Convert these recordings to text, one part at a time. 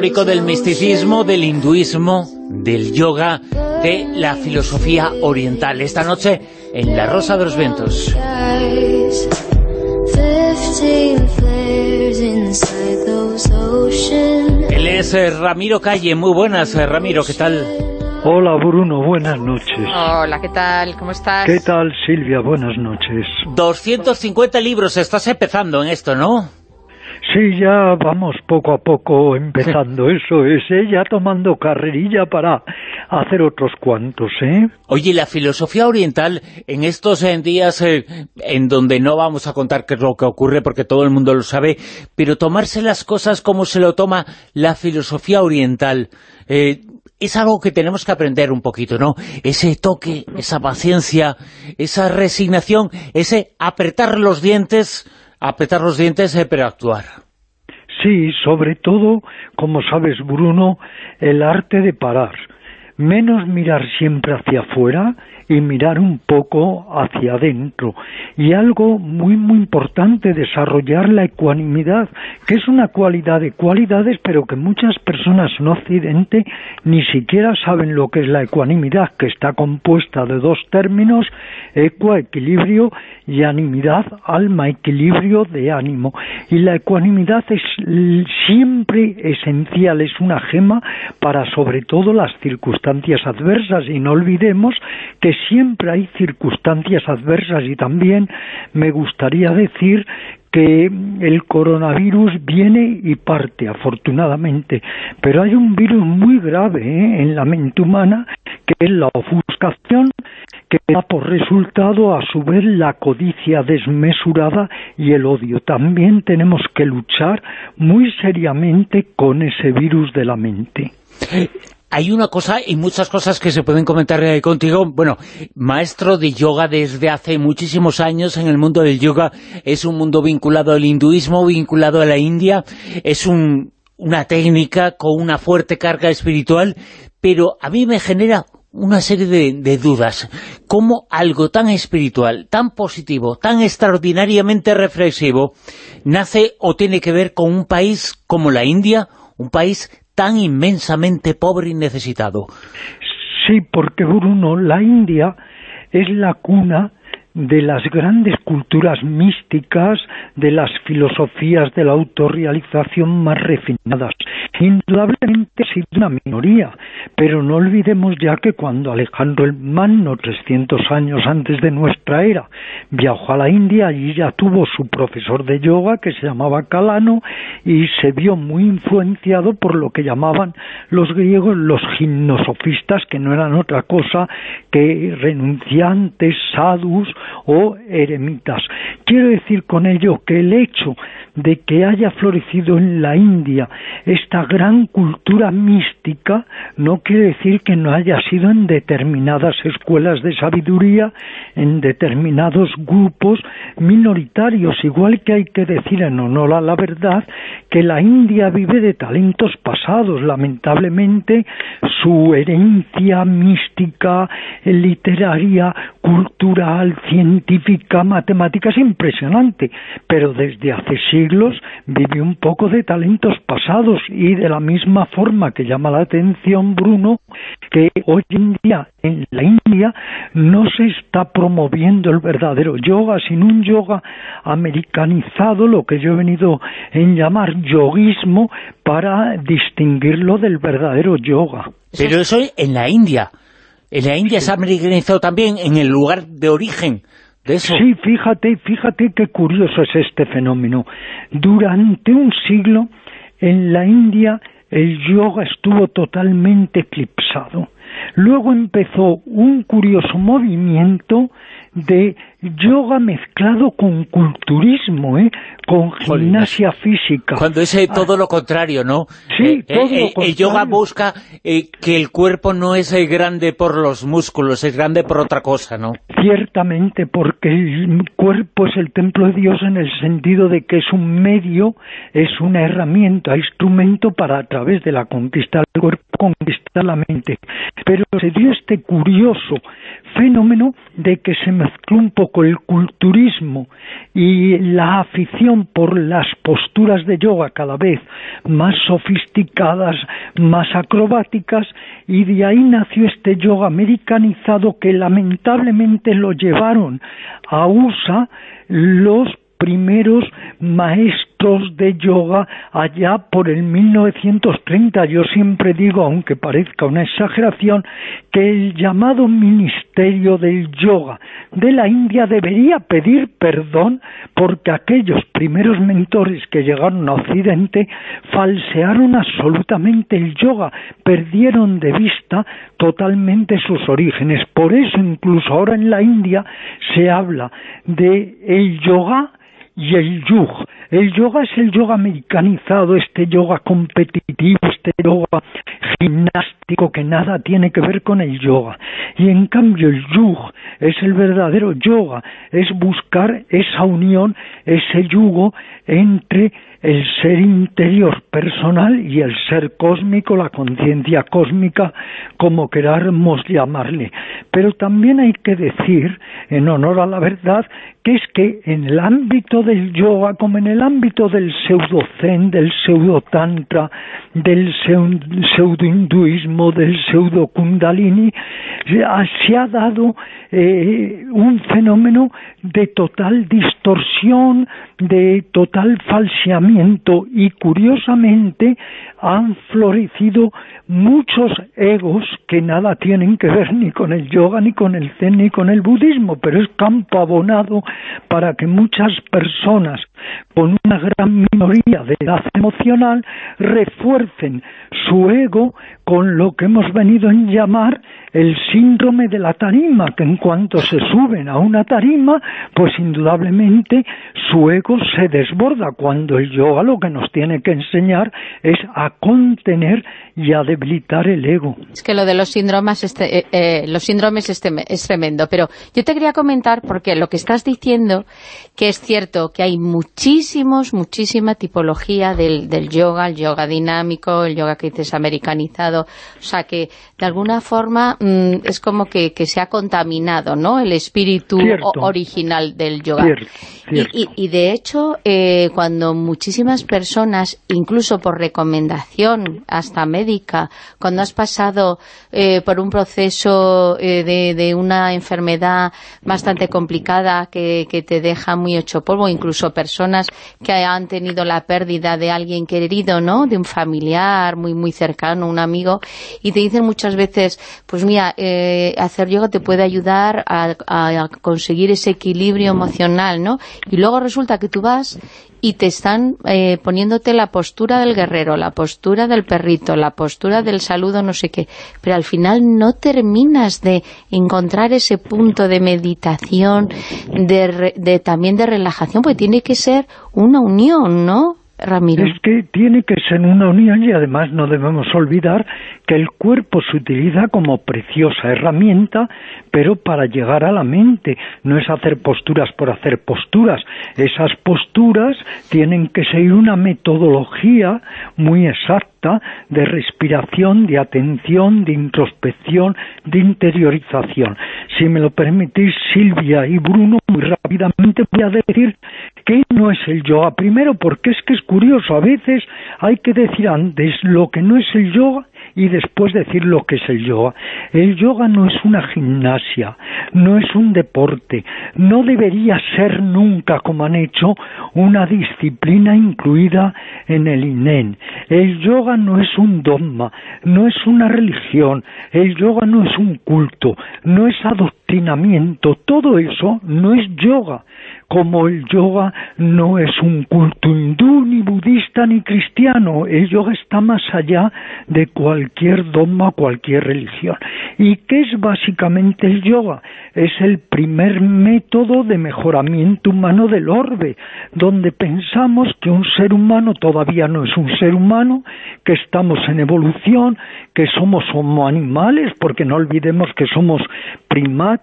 histórico del misticismo, del hinduismo, del yoga, de la filosofía oriental. Esta noche en La Rosa de los Vientos. Él es eh, Ramiro Calle. Muy buenas, eh, Ramiro, ¿qué tal? Hola Bruno, buenas noches. Hola, ¿qué tal? ¿Cómo estás? ¿Qué tal Silvia? Buenas noches. 250 libros, estás empezando en esto, ¿no? Sí, ya vamos poco a poco empezando, eso es, ¿eh? ya tomando carrerilla para hacer otros cuantos, ¿eh? Oye, la filosofía oriental, en estos eh, días eh, en donde no vamos a contar qué es lo que ocurre porque todo el mundo lo sabe, pero tomarse las cosas como se lo toma la filosofía oriental, eh, es algo que tenemos que aprender un poquito, ¿no? Ese toque, esa paciencia, esa resignación, ese apretar los dientes, apretar los dientes eh, pero actuar. Sí, sobre todo, como sabes Bruno, el arte de parar. Menos mirar siempre hacia afuera y mirar un poco hacia adentro. Y algo muy, muy importante, desarrollar la ecuanimidad, que es una cualidad de cualidades, pero que muchas personas en Occidente ni siquiera saben lo que es la ecuanimidad, que está compuesta de dos términos, equa, equilibrio, y animidad, alma, equilibrio de ánimo. Y la ecuanimidad es siempre esencial, es una gema para sobre todo las circunstancias adversas y no olvidemos que siempre hay circunstancias adversas y también me gustaría decir que el coronavirus viene y parte, afortunadamente, pero hay un virus muy grave ¿eh? en la mente humana que es la ofuscación que da por resultado a su vez la codicia desmesurada y el odio. También tenemos que luchar muy seriamente con ese virus de la mente. Hay una cosa y muchas cosas que se pueden comentar contigo. Bueno, maestro de yoga desde hace muchísimos años en el mundo del yoga. Es un mundo vinculado al hinduismo, vinculado a la India. Es un- una técnica con una fuerte carga espiritual. Pero a mí me genera una serie de, de dudas. ¿Cómo algo tan espiritual, tan positivo, tan extraordinariamente reflexivo, nace o tiene que ver con un país como la India, un país tan inmensamente pobre y necesitado? Sí, porque Bruno, la India es la cuna de las grandes culturas místicas, de las filosofías de la autorrealización más refinadas. Indudablemente ha sido una minoría, pero no olvidemos ya que cuando Alejandro el Magno, 300 años antes de nuestra era, viajó a la India, allí ya tuvo su profesor de yoga que se llamaba Calano y se vio muy influenciado por lo que llamaban los griegos los gimnosofistas, que no eran otra cosa que renunciantes, sadhus o eremitas. Quiero decir con ello que el hecho de que haya florecido en la India esta gran cultura mística no quiere decir que no haya sido en determinadas escuelas de sabiduría, en determinados grupos minoritarios, igual que hay que decir en honor a la verdad que la India vive de talentos pasados, lamentablemente su herencia mística, literaria, cultural, científica, matemática es impresionante, pero desde hace siglos vive un poco de talentos pasados y de la misma forma que llama la atención Bruno que hoy en día en la India no se está promoviendo el verdadero yoga, sino un yoga americanizado, lo que yo he venido en llamar yoguismo, para distinguirlo del verdadero yoga. Pero eso en la India. En la India se ha americanizado también en el lugar de origen de eso. Sí, fíjate, fíjate qué curioso es este fenómeno. Durante un siglo en la India el yoga estuvo totalmente eclipsado. Luego empezó un curioso movimiento de yoga mezclado con culturismo, ¿eh? con gimnasia física. Cuando es eh, todo lo contrario, ¿no? Sí, Eh, todo eh, lo eh, El yoga contrario. busca que el cuerpo no es grande por los músculos, es grande por otra cosa, ¿no? Ciertamente, porque el cuerpo es el templo de Dios en el sentido de que es un medio, es una herramienta, instrumento para a través de la conquista del cuerpo conquistar la mente. Pero se dio este curioso fenómeno de que se mezcló un poco el culturismo y la afición por las posturas de yoga cada vez más sofisticadas, más acrobáticas, y de ahí nació este yoga americanizado que lamentablemente lo llevaron a USA los primeros maestros de yoga allá por el 1930. Yo siempre digo, aunque parezca una exageración, que el llamado Ministerio del Yoga de la India debería pedir perdón porque aquellos primeros mentores que llegaron a Occidente falsearon absolutamente el yoga, perdieron de vista totalmente sus orígenes. Por eso incluso ahora en la India se habla de el yoga y el yoga. El yoga es el yoga americanizado, este yoga competitivo, este yoga gimnástico que nada tiene que ver con el yoga. Y en cambio el yugo es el verdadero yoga, es buscar esa unión, ese yugo entre el ser interior personal y el ser cósmico, la conciencia cósmica, como queramos llamarle. Pero también hay que decir, en honor a la verdad, que es que en el ámbito del yoga, como en el ámbito del pseudo zen, del pseudo tantra, del pseudo hinduismo, del pseudo kundalini, se ha dado eh, un fenómeno de total distorsión, de total falseamiento y curiosamente han florecido muchos egos que nada tienen que ver ni con el yoga, ni con el zen, ni con el budismo, pero es campo abonado para que muchas personas con una gran minoría de edad emocional refuercen su ego con lo que hemos venido a llamar el síndrome de la tarima, que en cuanto se suben a una tarima, pues indudablemente su ego se desborda, cuando el yoga lo que nos tiene que enseñar es a contener y a debilitar el ego. Es que lo de los síndromes, este, eh, eh, los síndromes este, es tremendo, pero yo te quería comentar, porque lo que estás diciendo, que es cierto que hay muchísimos, muchísima tipología del, del yoga, el yoga dinámico, el yoga que dices americanizado, o sea que de alguna forma mm, es como que, que, se ha contaminado, ¿no?, el espíritu original del yoga. Y, y, de hecho, eh, cuando muchísimas personas, incluso por recomendación hasta médica, cuando has pasado eh, por un proceso eh, de, una enfermedad bastante complicada que, que, te deja muy hecho polvo, incluso personas que han tenido la pérdida de alguien querido, ¿no?, de un familiar muy muy cercano, un amigo, y te dicen muchas veces, pues mira, eh, hacer yoga te puede ayudar a, a conseguir ese equilibrio emocional, ¿no?, y luego resulta que tú vas y te están eh, poniéndote la postura del guerrero, la postura del perrito, la postura del saludo, no sé qué, pero al final no terminas de encontrar ese punto de meditación, de, de también de relajación, porque tiene que ser una unión, ¿no? Es que tiene que ser una unión y además no debemos olvidar que el cuerpo se utiliza como preciosa herramienta, pero para llegar a la mente. No es hacer posturas por hacer posturas. Esas posturas tienen que seguir una metodología muy exacta de respiración, de atención, de introspección, de interiorización. Si me lo permitís, Silvia y Bruno, muy rápidamente voy a decir que no es el yoga. Primero, porque es que es curioso, a veces hay que decir antes lo que no es el yoga y después decir lo que es el yoga. El yoga no es una gimnasia, no es un deporte, no debería ser nunca, como han hecho, una disciplina incluida en el INEN. El yoga no es un dogma, no es una religión, el yoga no es un culto, no es adoctrinamiento, todo eso no es yoga como el yoga no es un culto hindú, ni budista, ni cristiano. El yoga está más allá de cualquier dogma, cualquier religión. ¿Y qué es básicamente el yoga? Es el primer método de mejoramiento humano del orbe, donde pensamos que un ser humano todavía no es un ser humano, que estamos en evolución, que somos homo animales, porque no olvidemos que somos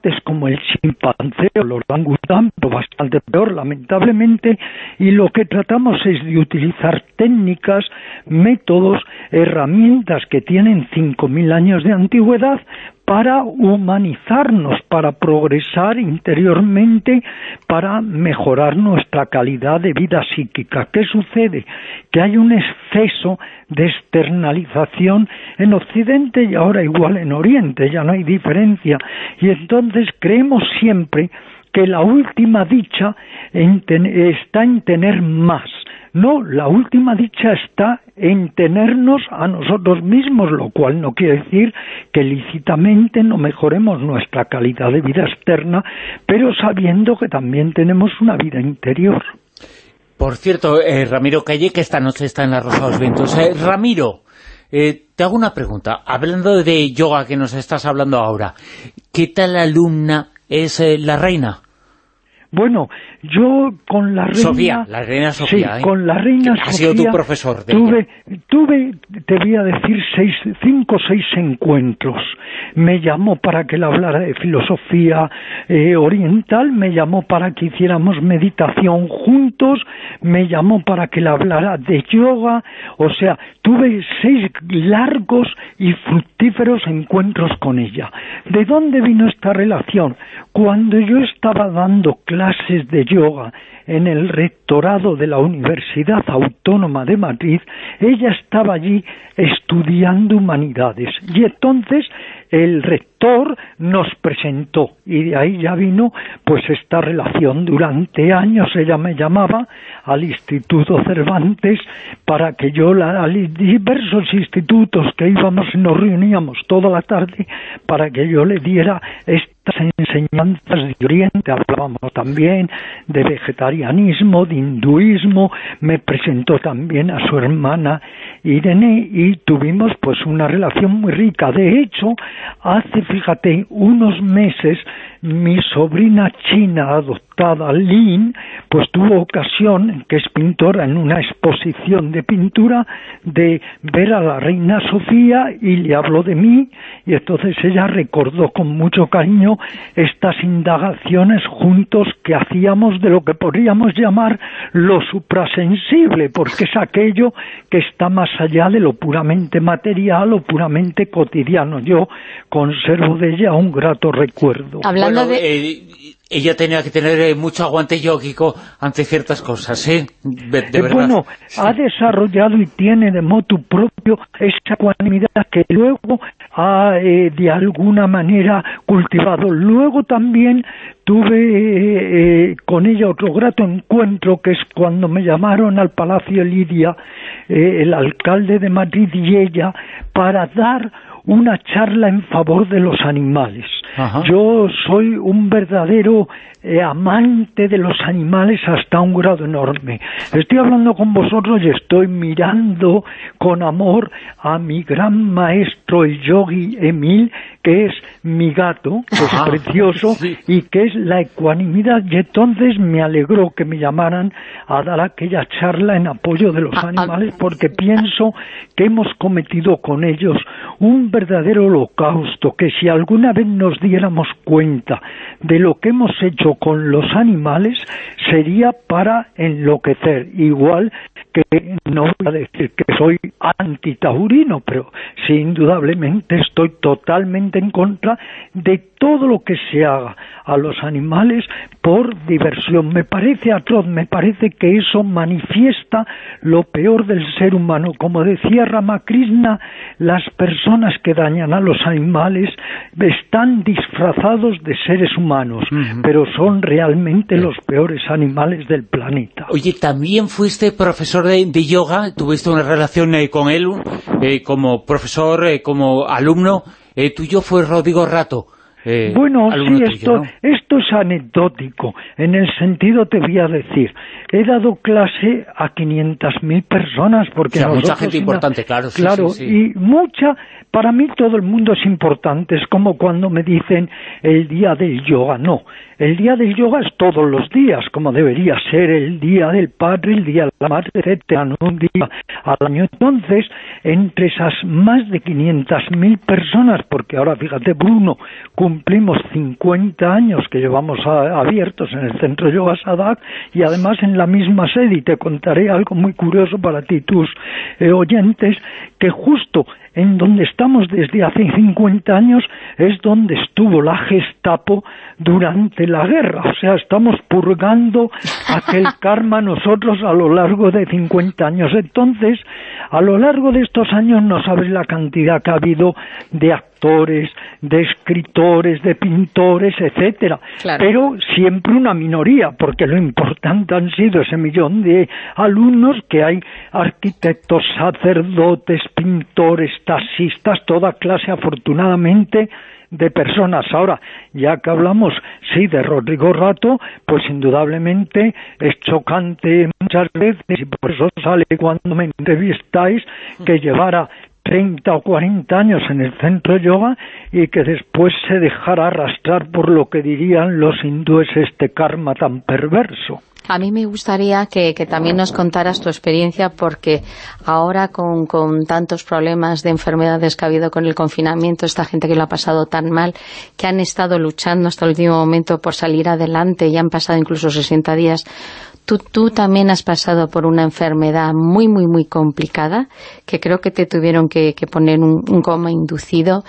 primates como el chimpancé o el orangután, pero bastante peor, lamentablemente, y lo que tratamos es de utilizar técnicas, métodos, herramientas que tienen 5.000 años de antigüedad para humanizarnos, para progresar interiormente, para mejorar nuestra calidad de vida psíquica. ¿Qué sucede? Que hay un exceso de externalización en Occidente y ahora igual en Oriente, ya no hay diferencia. Y entonces creemos siempre que la última dicha está en tener más no, la última dicha está en tenernos a nosotros mismos, lo cual no quiere decir que lícitamente no mejoremos nuestra calidad de vida externa, pero sabiendo que también tenemos una vida interior. Por cierto, eh, Ramiro Calle, que esta noche está en la Rosa de los Vientos. Eh, Ramiro, eh, te hago una pregunta. Hablando de yoga que nos estás hablando ahora, ¿qué tal alumna es la reina? Bueno, yo con la reina... Sofía, la reina Sofía. Sí, ¿eh? con la reina Sofía... Ha sido tu profesor. tuve, tuve, te voy a decir, seis, cinco o seis encuentros. Me llamó para que le hablara de filosofía eh, oriental, me llamó para que hiciéramos meditación juntos, me llamó para que le hablara de yoga, o sea, tuve seis largos y fructíferos encuentros con ella. ¿De dónde vino esta relación? Cuando yo estaba dando clases de yoga en el rectorado de la Universidad Autónoma de Madrid, ella estaba allí estudiando humanidades. Y entonces el rector nos presentó. Y de ahí ya vino pues esta relación. Durante años ella me llamaba al Instituto Cervantes para que yo la, a diversos institutos que íbamos y nos reuníamos toda la tarde para que yo le diera estas enseñanzas de Oriente. Hablábamos también de vegetarianismo de hinduismo. Me presentó también a su hermana Irene y tuvimos pues una relación muy rica. De hecho hace, fíjate, unos meses mi sobrina china adoptada, Lin, pues tuvo ocasión, que es pintora en una exposición de pintura, de ver a la reina Sofía y le habló de mí y entonces ella recordó con mucho cariño estas indagaciones juntos que hacíamos de lo que podríamos llamar lo suprasensible, porque es aquello que está más allá de lo puramente material o puramente cotidiano. Yo conservo de ella un grato recuerdo. Eh, ella tenía que tener eh, mucho aguante yógico ante ciertas cosas, ¿eh? De, eh, Bueno, ha desarrollado y tiene de motu propio esa ecuanimidad que luego ha de alguna manera cultivado. Luego también tuve con ella otro grato encuentro que es cuando me llamaron al Palacio Lidia el alcalde de Madrid y ella para dar una charla en favor de los animales. Yo soy un verdadero eh, amante de los animales hasta un grado enorme. Estoy hablando con vosotros y estoy mirando con amor a mi gran maestro, el yogi Emil, que es mi gato, que es precioso y que es la ecuanimidad. Y entonces me alegró que me llamaran a dar aquella charla en apoyo de los ah, ah. animales porque pienso que hemos cometido con ellos un verdadero holocausto, que si alguna vez nos diéramos cuenta de lo que hemos hecho con los animales, sería para enloquecer. Igual que no voy a decir que soy antitaurino, pero sí indudablemente estoy totalmente en contra de todo lo que se haga a los animales por diversión. Me parece atroz, me parece que eso manifiesta lo peor del ser humano. Como decía Ramakrishna, las personas que dañan a los animales están disfrazados de seres humanos, pero son realmente los peores animales del planeta. Oye, también fuiste profesor de, yoga, tuviste una relación eh, con él eh, como profesor, eh, como alumno, tuyo fue Rodrigo Rato. Eh, bueno, sí, esto, esto es anecdótico. En el sentido, te voy a decir, he dado clase a 500.000 personas, porque... mucha gente importante, claro. claro, y mucha, para mí todo el mundo es importante. Es como cuando me dicen el día del yoga. No, el día del yoga es todos los días, como debería ser el día del padre, el día de la madre, etcétera, no un día al año. Entonces, entre esas más de 500.000 personas, porque ahora, fíjate, Bruno, cumplimos 50 años que llevamos abiertos en el Centro Yoga Sadak y además en la misma sede, y te contaré algo muy curioso para ti, tus eh, oyentes, que justo en donde estamos desde hace 50 años es donde estuvo la Gestapo durante la guerra. O sea, estamos purgando aquel karma nosotros a lo largo de 50 años. Entonces, a lo largo de estos años no sabes la cantidad que ha habido de actores, de escritores, de pintores, etcétera. Pero siempre una minoría, porque lo importante han sido ese millón de alumnos que hay arquitectos, sacerdotes, pintores, taxistas, toda clase afortunadamente de personas. Ahora, ya que hablamos, sí, de Rodrigo Rato, pues indudablemente es chocante muchas veces y por eso sale cuando me entrevistáis que llevara 30 o 40 años en el centro yoga y que después se dejara arrastrar por lo que dirían los hindúes este karma tan perverso. A mí me gustaría que, también nos contaras tu experiencia porque ahora con, con, tantos problemas de enfermedades que ha habido con el confinamiento, esta gente que lo ha pasado tan mal, que han estado luchando hasta el último momento por salir adelante y han pasado incluso 60 días, Tú, también has pasado por una enfermedad muy, muy, muy complicada, que creo que te tuvieron que, poner un, coma inducido,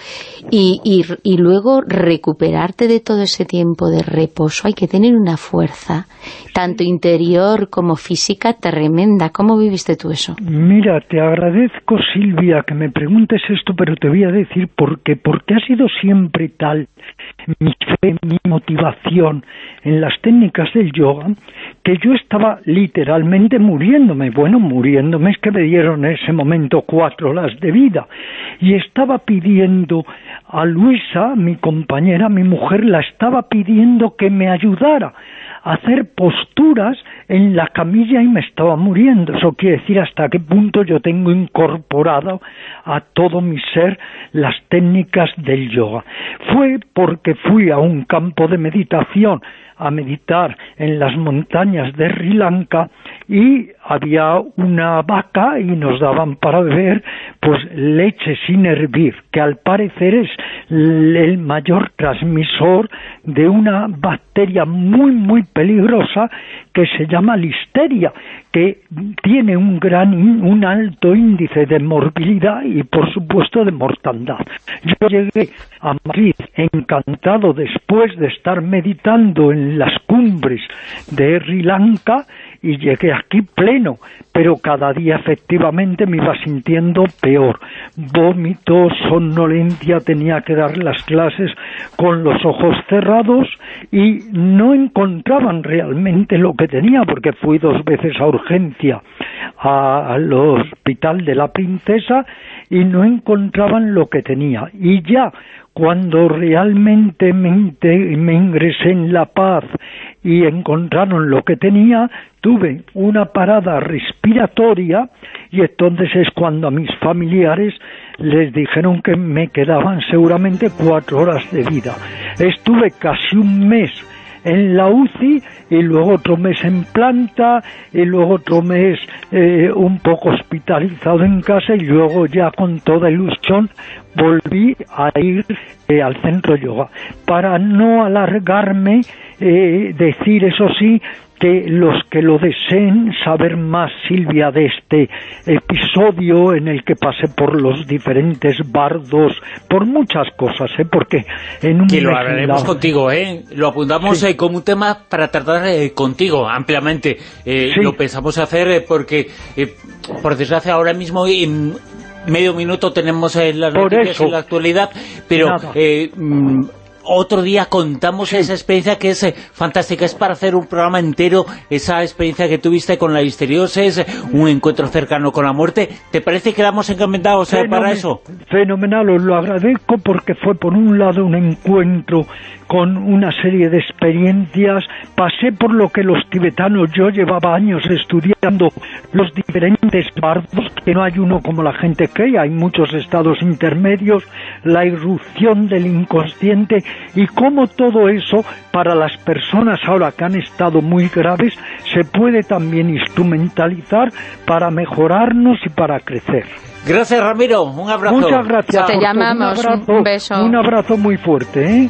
y, y, luego recuperarte de todo ese tiempo de reposo. Hay que tener una fuerza, tanto interior como física, tremenda. ¿Cómo viviste tú eso? Mira, te agradezco, Silvia, que me preguntes esto, pero te voy a decir por qué. Porque ha sido siempre tal mi fe, mi motivación en las técnicas del yoga, que yo estaba literalmente muriéndome. Bueno, muriéndome es que me dieron en ese momento cuatro horas de vida. Y estaba pidiendo a Luisa, mi compañera, mi mujer, la estaba pidiendo que me ayudara a hacer posturas en la camilla y me estaba muriendo. Eso quiere decir hasta qué punto yo tengo incorporado a todo mi ser las técnicas del yoga. Fue porque fui a un campo de meditación a meditar en las montañas de Sri Lanka y había una vaca y nos daban para beber pues leche sin hervir, que al parecer es el mayor transmisor de una bacteria muy muy peligrosa que se llama listeria, que tiene un gran un alto índice de morbilidad y por supuesto de mortandad. Yo llegué a Madrid encantado después de estar meditando en las cumbres de Sri Lanka y llegué aquí pleno, pero cada día efectivamente me iba sintiendo peor. Vómito, somnolencia, tenía que dar las clases con los ojos cerrados y no encontraban realmente lo que tenía, porque fui dos veces a urgencia al hospital de la princesa y no encontraban lo que tenía. Y ya cuando realmente me, me, ingresé en la paz y encontraron lo que tenía, tuve una parada respiratoria y entonces es cuando a mis familiares les dijeron que me quedaban seguramente cuatro horas de vida. Estuve casi un mes en la UCI y luego otro mes en planta y luego otro mes eh, un poco hospitalizado en casa y luego ya con toda ilusión volví a ir eh, al centro yoga. Para no alargarme, eh, decir eso sí que los que lo deseen saber más, Silvia, de este episodio en el que pasé por los diferentes bardos, por muchas cosas, ¿eh? porque en un... Que lo hablaremos contigo, ¿eh? Lo apuntamos eh, como un tema para tratar eh, contigo ampliamente. Eh, Lo pensamos hacer porque, por desgracia, ahora mismo en medio minuto tenemos las noticias en la actualidad, pero otro día contamos esa experiencia que es eh, fantástica, es para hacer un programa entero, esa experiencia que tuviste con la histeriosis, un encuentro cercano con la muerte. ¿Te parece que damos encomendados eh, para eso? Fenomenal, os lo agradezco porque fue por un lado un encuentro con una serie de experiencias, pasé por lo que los tibetanos, yo llevaba años estudiando los diferentes bardos, que no hay uno como la gente cree, hay muchos estados intermedios, la irrupción del inconsciente y cómo todo eso para las personas ahora que han estado muy graves se puede también instrumentalizar para mejorarnos y para crecer. Gracias Ramiro, un abrazo. Muchas gracias. Te llamamos, un, beso. Un abrazo muy fuerte. ¿eh?